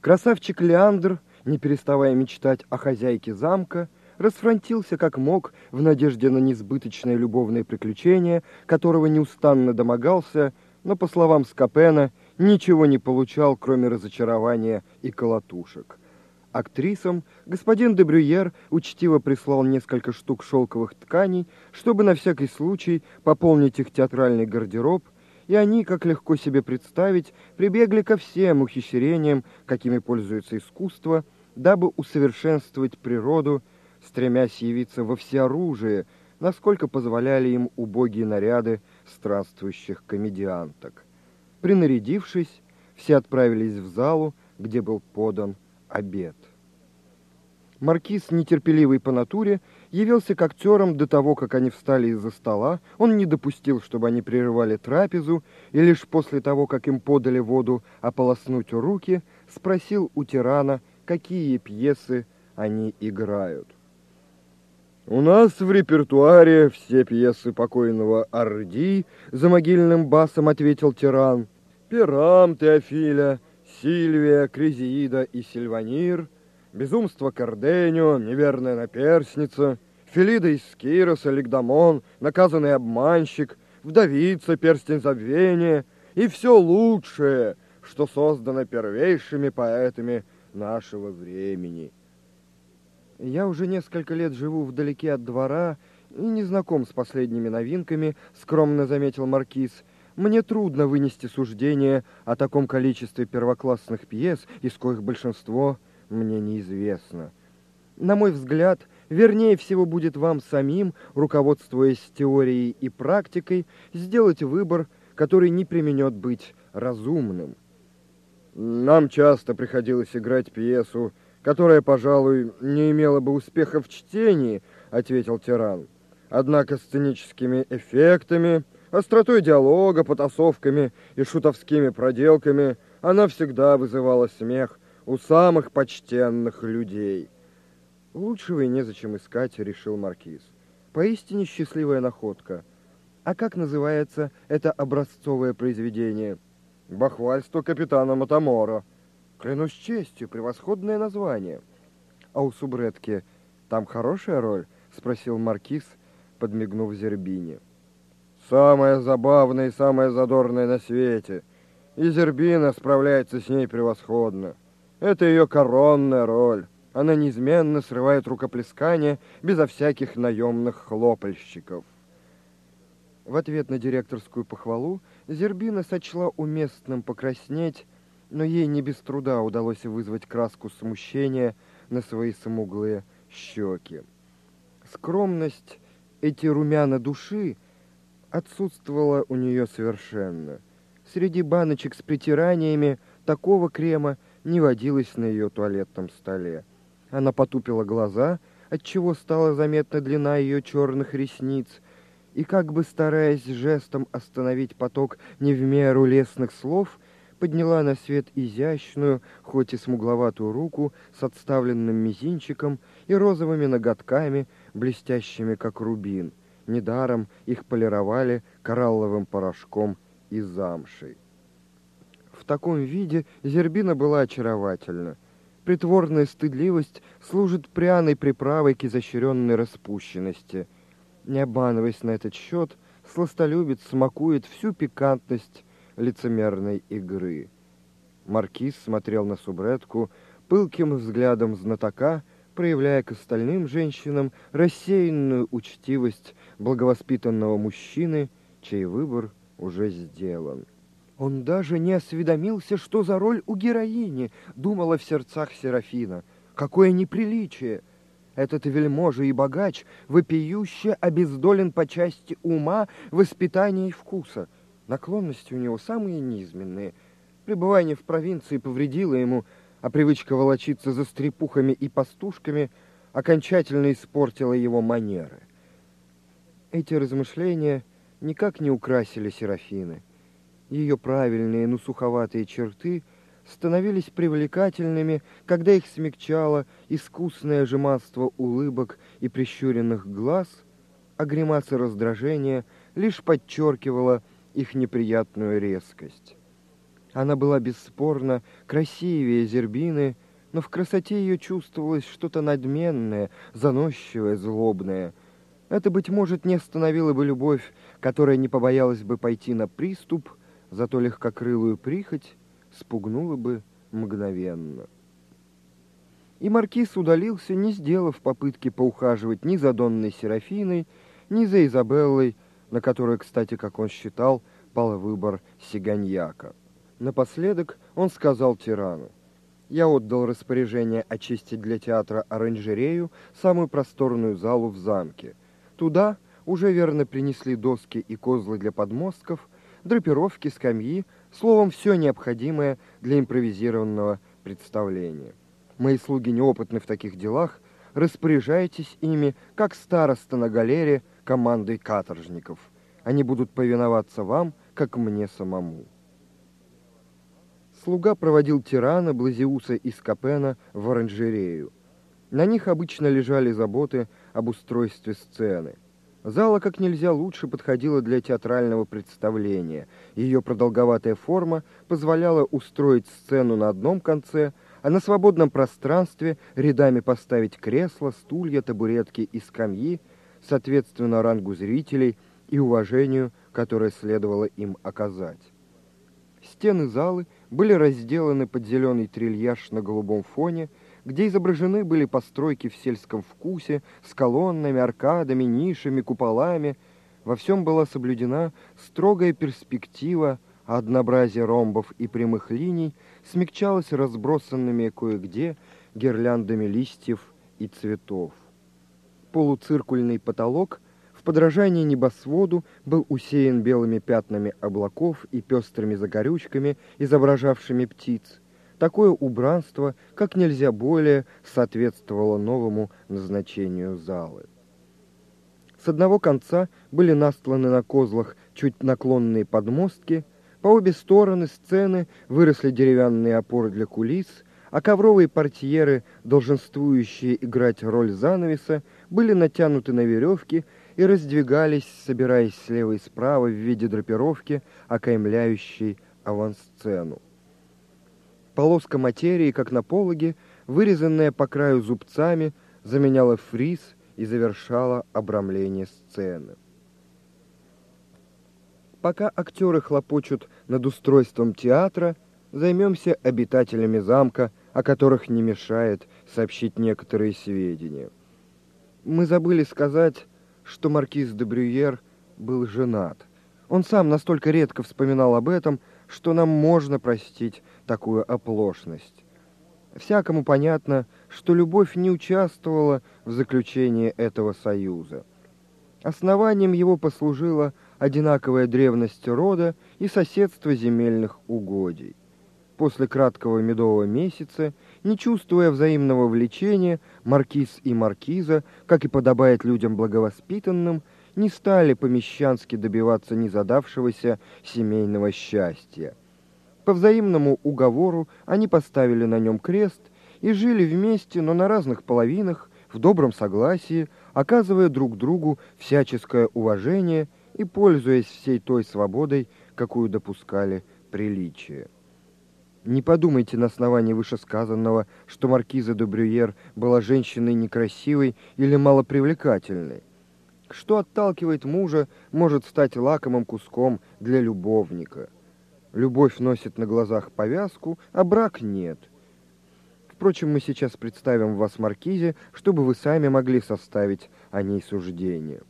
Красавчик Леандр, не переставая мечтать о хозяйке замка, расфронтился как мог в надежде на несбыточное любовное приключение, которого неустанно домогался, но, по словам Скопена, ничего не получал, кроме разочарования и колотушек. Актрисам господин де Брюер учтиво прислал несколько штук шелковых тканей, чтобы на всякий случай пополнить их театральный гардероб, и они, как легко себе представить, прибегли ко всем ухищрениям, какими пользуется искусство, дабы усовершенствовать природу, стремясь явиться во всеоружие, насколько позволяли им убогие наряды странствующих комедианток. Принарядившись, все отправились в залу, где был подан обед. Маркиз, нетерпеливый по натуре, явился к актерам до того, как они встали из-за стола. Он не допустил, чтобы они прерывали трапезу, и лишь после того, как им подали воду ополоснуть руки, спросил у тирана, какие пьесы они играют. «У нас в репертуаре все пьесы покойного Орди», — за могильным басом ответил тиран. «Пирам, Теофиля, Сильвия, Кризиида и Сильванир, Безумство Карденio, Неверная наперсница, Филида из Кироса, Лигдамон, Наказанный обманщик, Вдовица, Перстень забвения и все лучшее, что создано первейшими поэтами нашего времени». Я уже несколько лет живу вдалеке от двора и не знаком с последними новинками, скромно заметил маркиз. Мне трудно вынести суждение о таком количестве первоклассных пьес, из коих большинство мне неизвестно. На мой взгляд, вернее всего будет вам самим, руководствуясь теорией и практикой, сделать выбор, который не применет быть разумным. Нам часто приходилось играть пьесу которая, пожалуй, не имела бы успеха в чтении, ответил тиран. Однако сценическими эффектами, остротой диалога, потасовками и шутовскими проделками она всегда вызывала смех у самых почтенных людей. Лучшего и незачем искать, решил маркиз. Поистине счастливая находка. А как называется это образцовое произведение? Бахвальство капитана Матамора. Клянусь честью, превосходное название. А у субредки там хорошая роль? Спросил маркиз, подмигнув Зербине. Самая забавная и самая задорная на свете. И Зербина справляется с ней превосходно. Это ее коронная роль. Она неизменно срывает рукоплескание безо всяких наемных хлопальщиков. В ответ на директорскую похвалу Зербина сочла уместным покраснеть но ей не без труда удалось вызвать краску смущения на свои смуглые щеки. Скромность, эти румяна души, отсутствовала у нее совершенно. Среди баночек с притираниями такого крема не водилось на ее туалетном столе. Она потупила глаза, отчего стала заметна длина ее черных ресниц, и как бы стараясь жестом остановить поток не в меру лесных слов, подняла на свет изящную, хоть и смугловатую руку с отставленным мизинчиком и розовыми ноготками, блестящими, как рубин. Недаром их полировали коралловым порошком и замшей. В таком виде Зербина была очаровательна. Притворная стыдливость служит пряной приправой к изощренной распущенности. Не обманываясь на этот счет, сластолюбец смакует всю пикантность лицемерной игры. Маркиз смотрел на субредку пылким взглядом знатока, проявляя к остальным женщинам рассеянную учтивость благовоспитанного мужчины, чей выбор уже сделан. Он даже не осведомился, что за роль у героини, думала в сердцах Серафина. Какое неприличие! Этот вельможа и богач вопиюще обездолен по части ума, воспитания и вкуса — Наклонности у него самые низменные. Пребывание в провинции повредило ему, а привычка волочиться за стрепухами и пастушками окончательно испортила его манеры. Эти размышления никак не украсили Серафины. Ее правильные, но суховатые черты становились привлекательными, когда их смягчало искусное жеманство улыбок и прищуренных глаз, а гримаса раздражения лишь подчеркивала их неприятную резкость. Она была бесспорно красивее Зербины, но в красоте ее чувствовалось что-то надменное, заносчивое, злобное. Это, быть может, не остановило бы любовь, которая не побоялась бы пойти на приступ, зато легкокрылую прихоть спугнула бы мгновенно. И маркиз удалился, не сделав попытки поухаживать ни за Донной Серафиной, ни за Изабеллой, на которой, кстати, как он считал, пал выбор Сиганьяка. Напоследок он сказал тирану, «Я отдал распоряжение очистить для театра оранжерею, самую просторную залу в замке. Туда уже верно принесли доски и козлы для подмостков, драпировки, скамьи, словом, все необходимое для импровизированного представления. Мои слуги неопытны в таких делах, распоряжайтесь ими, как староста на галере командой каторжников. Они будут повиноваться вам, как мне самому. Слуга проводил тирана, Блазиуса и Скопена в оранжерею. На них обычно лежали заботы об устройстве сцены. Зала как нельзя лучше подходила для театрального представления. Ее продолговатая форма позволяла устроить сцену на одном конце, а на свободном пространстве рядами поставить кресла, стулья, табуретки и скамьи, соответственно рангу зрителей и уважению, которое следовало им оказать. Стены залы были разделаны под зеленый трильяж на голубом фоне, где изображены были постройки в сельском вкусе с колоннами, аркадами, нишами, куполами. Во всем была соблюдена строгая перспектива, а однообразие ромбов и прямых линий смягчалось разбросанными кое-где гирляндами листьев и цветов. Полуциркульный потолок в подражании небосводу был усеян белыми пятнами облаков и пестрыми загорючками, изображавшими птиц. Такое убранство как нельзя более соответствовало новому назначению залы. С одного конца были настланы на козлах чуть наклонные подмостки, по обе стороны сцены выросли деревянные опоры для кулис, а ковровые портьеры, долженствующие играть роль занавеса, были натянуты на веревки и раздвигались, собираясь слева и справа в виде драпировки, окаймляющей авансцену. Полоска материи, как на пологе, вырезанная по краю зубцами, заменяла фриз и завершала обрамление сцены. Пока актеры хлопочут над устройством театра, займемся обитателями замка, о которых не мешает сообщить некоторые сведения. Мы забыли сказать, что маркиз де Брюер был женат. Он сам настолько редко вспоминал об этом, что нам можно простить такую оплошность. Всякому понятно, что любовь не участвовала в заключении этого союза. Основанием его послужила одинаковая древность рода и соседство земельных угодий. После краткого медового месяца, не чувствуя взаимного влечения, маркиз и маркиза, как и подобает людям благовоспитанным, не стали помещански добиваться незадавшегося семейного счастья. По взаимному уговору они поставили на нем крест и жили вместе, но на разных половинах, в добром согласии, оказывая друг другу всяческое уважение и пользуясь всей той свободой, какую допускали приличия. Не подумайте на основании вышесказанного, что маркиза де Брюер была женщиной некрасивой или малопривлекательной. Что отталкивает мужа, может стать лакомым куском для любовника. Любовь носит на глазах повязку, а брак нет. Впрочем, мы сейчас представим вас маркизе, чтобы вы сами могли составить о ней суждение.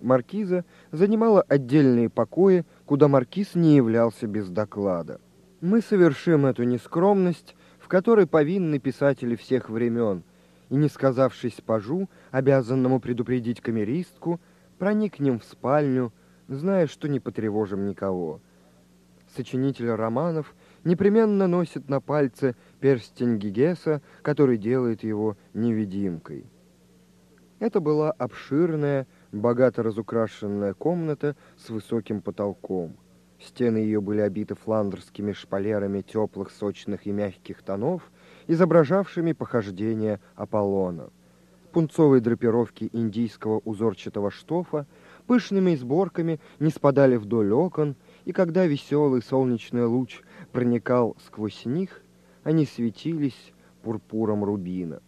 Маркиза занимала отдельные покои, куда маркиз не являлся без доклада. Мы совершим эту нескромность, в которой повинны писатели всех времен, и, не сказавшись пажу, обязанному предупредить камеристку, проникнем в спальню, зная, что не потревожим никого. Сочинитель романов непременно носит на пальце перстень Гигеса, который делает его невидимкой. Это была обширная, богато разукрашенная комната с высоким потолком. Стены ее были обиты фландерскими шпалерами теплых, сочных и мягких тонов, изображавшими похождения Аполлона. Пунцовые драпировки индийского узорчатого штофа пышными сборками не спадали вдоль окон, и когда веселый солнечный луч проникал сквозь них, они светились пурпуром рубина.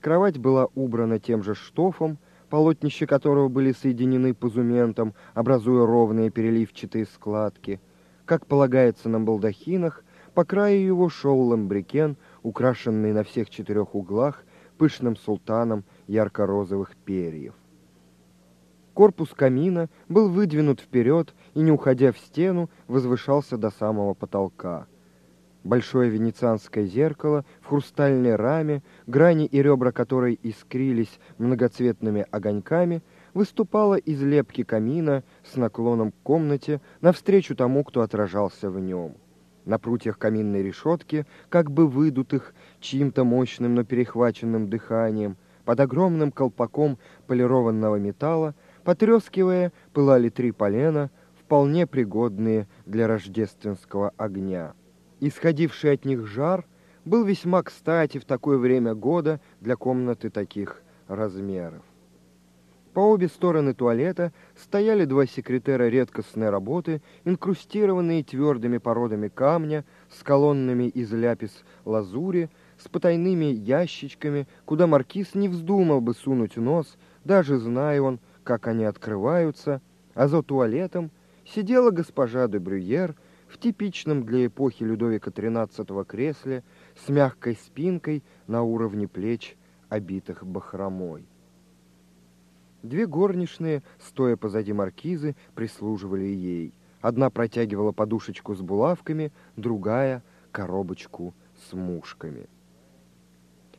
Кровать была убрана тем же штофом, полотнища которого были соединены позументом, образуя ровные переливчатые складки. Как полагается на балдахинах, по краю его шел ламбрикен, украшенный на всех четырех углах пышным султаном ярко-розовых перьев. Корпус камина был выдвинут вперед и, не уходя в стену, возвышался до самого потолка. Большое венецианское зеркало в хрустальной раме, грани и ребра которой искрились многоцветными огоньками, выступало из лепки камина с наклоном к комнате навстречу тому, кто отражался в нем. На прутьях каминной решетки, как бы выдутых чьим-то мощным, но перехваченным дыханием, под огромным колпаком полированного металла, Потрескивая, пылали три полена, вполне пригодные для рождественского огня. Исходивший от них жар был весьма кстати в такое время года для комнаты таких размеров. По обе стороны туалета стояли два секретера редкостной работы, инкрустированные твердыми породами камня, с колоннами из ляпис-лазури, с потайными ящичками, куда маркиз не вздумал бы сунуть нос, даже зная он, как они открываются, а за туалетом сидела госпожа де Брюер в типичном для эпохи Людовика XIII кресле с мягкой спинкой на уровне плеч, обитых бахромой. Две горничные, стоя позади маркизы, прислуживали ей. Одна протягивала подушечку с булавками, другая — коробочку с мушками.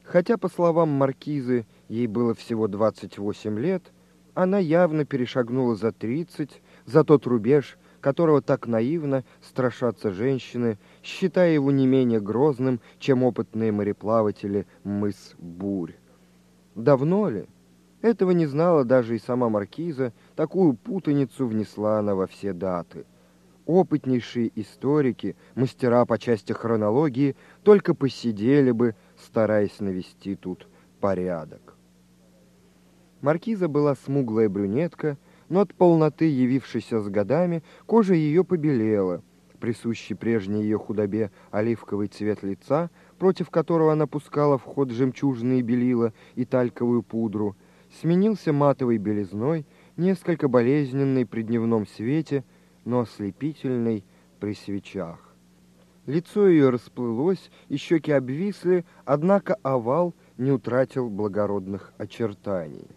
Хотя, по словам маркизы, ей было всего 28 лет, она явно перешагнула за тридцать, за тот рубеж, которого так наивно страшатся женщины, считая его не менее грозным, чем опытные мореплаватели мыс Бурь. Давно ли? Этого не знала даже и сама маркиза, такую путаницу внесла она во все даты. Опытнейшие историки, мастера по части хронологии, только посидели бы, стараясь навести тут порядок. Маркиза была смуглая брюнетка, но от полноты, явившейся с годами, кожа ее побелела. Присущий прежней ее худобе оливковый цвет лица, против которого она пускала в ход жемчужные белила и тальковую пудру, сменился матовой белизной, несколько болезненной при дневном свете, но ослепительной при свечах. Лицо ее расплылось, и щеки обвисли, однако овал не утратил благородных очертаний.